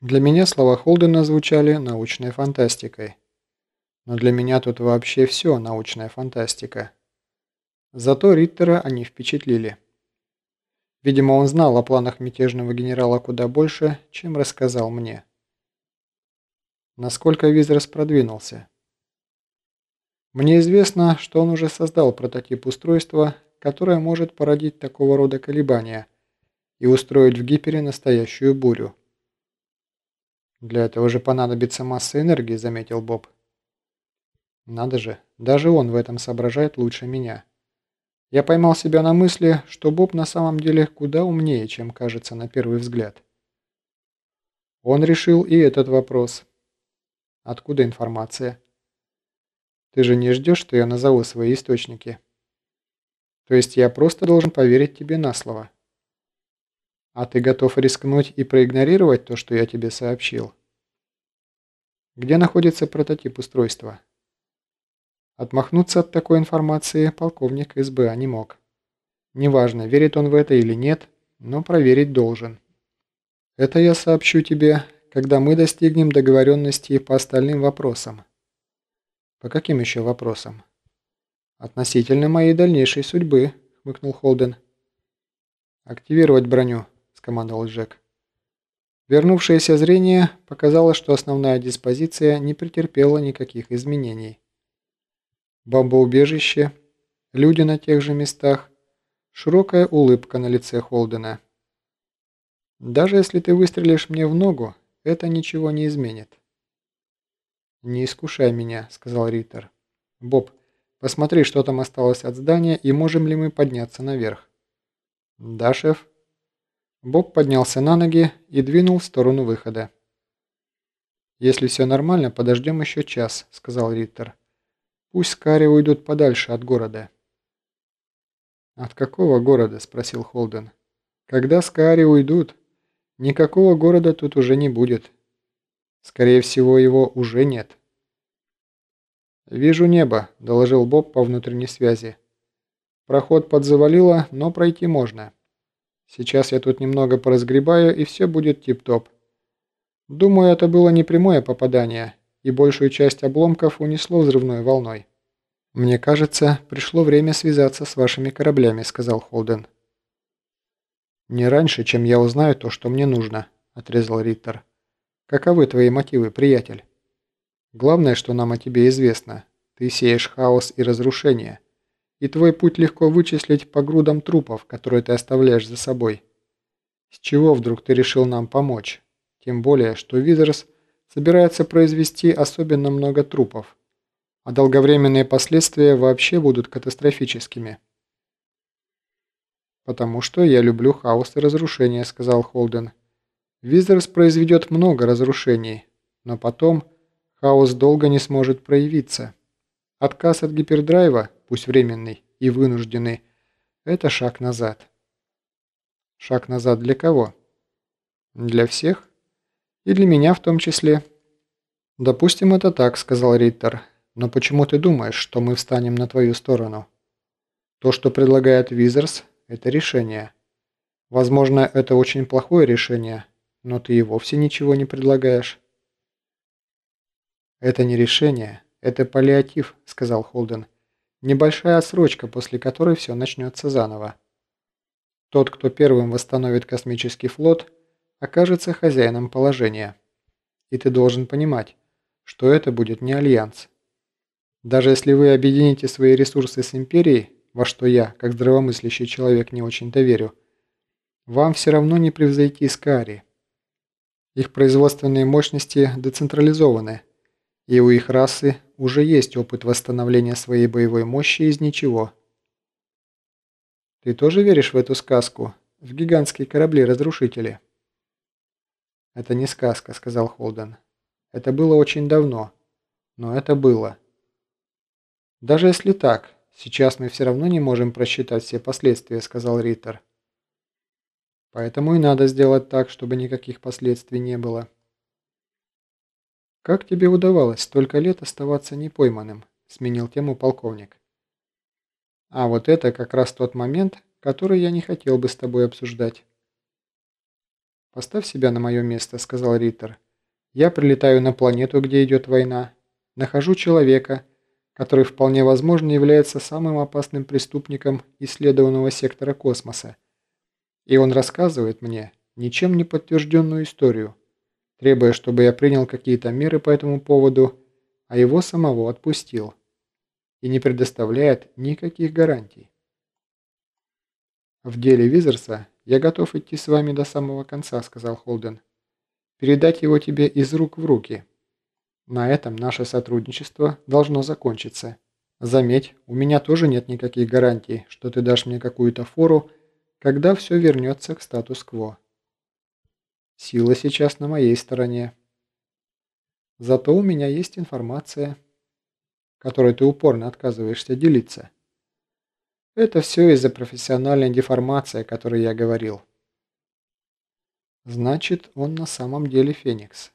Для меня слова Холдена звучали научной фантастикой. Но для меня тут вообще все научная фантастика. Зато Риттера они впечатлили. Видимо, он знал о планах мятежного генерала куда больше, чем рассказал мне. Насколько Визерс продвинулся? Мне известно, что он уже создал прототип устройства, которое может породить такого рода колебания и устроить в гипере настоящую бурю. «Для этого же понадобится масса энергии», — заметил Боб. «Надо же, даже он в этом соображает лучше меня». Я поймал себя на мысли, что Боб на самом деле куда умнее, чем кажется на первый взгляд. Он решил и этот вопрос. Откуда информация? Ты же не ждешь, что я назову свои источники? То есть я просто должен поверить тебе на слово? А ты готов рискнуть и проигнорировать то, что я тебе сообщил? Где находится прототип устройства? Отмахнуться от такой информации полковник СБА не мог. Неважно, верит он в это или нет, но проверить должен. Это я сообщу тебе, когда мы достигнем договоренности по остальным вопросам. По каким еще вопросам? Относительно моей дальнейшей судьбы, хмыкнул Холден. Активировать броню, скомандовал Джек. Вернувшееся зрение показало, что основная диспозиция не претерпела никаких изменений бомбоубежище, люди на тех же местах, широкая улыбка на лице Холдена. «Даже если ты выстрелишь мне в ногу, это ничего не изменит». «Не искушай меня», — сказал Риттер. «Боб, посмотри, что там осталось от здания и можем ли мы подняться наверх». «Да, шеф». Боб поднялся на ноги и двинул в сторону выхода. «Если все нормально, подождем еще час», — сказал Риттер. Пусть Скари уйдут подальше от города. «От какого города?» – спросил Холден. «Когда Скари уйдут, никакого города тут уже не будет. Скорее всего, его уже нет». «Вижу небо», – доложил Боб по внутренней связи. «Проход подзавалило, но пройти можно. Сейчас я тут немного поразгребаю, и все будет тип-топ. Думаю, это было не прямое попадание» и большую часть обломков унесло взрывной волной. «Мне кажется, пришло время связаться с вашими кораблями», — сказал Холден. «Не раньше, чем я узнаю то, что мне нужно», — отрезал Риттер. «Каковы твои мотивы, приятель? Главное, что нам о тебе известно. Ты сеешь хаос и разрушение, и твой путь легко вычислить по грудам трупов, которые ты оставляешь за собой. С чего вдруг ты решил нам помочь? Тем более, что Визерс — собирается произвести особенно много трупов, а долговременные последствия вообще будут катастрофическими. «Потому что я люблю хаос и разрушение», — сказал Холден. «Визерс произведет много разрушений, но потом хаос долго не сможет проявиться. Отказ от гипердрайва, пусть временный и вынужденный, это шаг назад». «Шаг назад для кого?» «Для всех?» И для меня в том числе. Допустим, это так, сказал Риттер. Но почему ты думаешь, что мы встанем на твою сторону? То, что предлагает Визерс, это решение. Возможно, это очень плохое решение, но ты и вовсе ничего не предлагаешь. Это не решение, это паллиатив, сказал Холден. Небольшая отсрочка, после которой все начнется заново. Тот, кто первым восстановит космический флот – окажется хозяином положения. И ты должен понимать, что это будет не альянс. Даже если вы объедините свои ресурсы с Империей, во что я, как здравомыслящий человек, не очень-то верю, вам все равно не превзойти Скари. Их производственные мощности децентрализованы, и у их расы уже есть опыт восстановления своей боевой мощи из ничего. Ты тоже веришь в эту сказку, в гигантские корабли-разрушители? «Это не сказка», — сказал Холден. «Это было очень давно. Но это было». «Даже если так, сейчас мы все равно не можем просчитать все последствия», — сказал Риттер. «Поэтому и надо сделать так, чтобы никаких последствий не было». «Как тебе удавалось столько лет оставаться непойманным?» — сменил тему полковник. «А вот это как раз тот момент, который я не хотел бы с тобой обсуждать». «Поставь себя на мое место», — сказал Риттер. «Я прилетаю на планету, где идет война, нахожу человека, который вполне возможно является самым опасным преступником исследованного сектора космоса. И он рассказывает мне ничем не подтвержденную историю, требуя, чтобы я принял какие-то меры по этому поводу, а его самого отпустил. И не предоставляет никаких гарантий. «В деле Визерса я готов идти с вами до самого конца», — сказал Холден. «Передать его тебе из рук в руки». На этом наше сотрудничество должно закончиться. Заметь, у меня тоже нет никаких гарантий, что ты дашь мне какую-то фору, когда все вернется к статус-кво. Сила сейчас на моей стороне. Зато у меня есть информация, которой ты упорно отказываешься делиться. Это все из-за профессиональной деформации, о которой я говорил. Значит, он на самом деле Феникс.